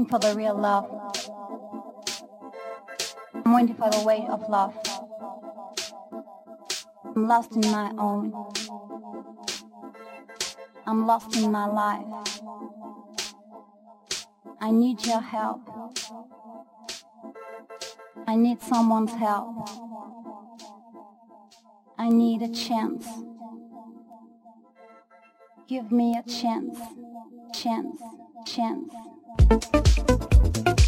looking for the real love. I'm waiting for the weight of love. I'm lost in my own. I'm lost in my life. I need your help. I need someone's help. I need a chance. Give me a chance, chance, chance. Thank you.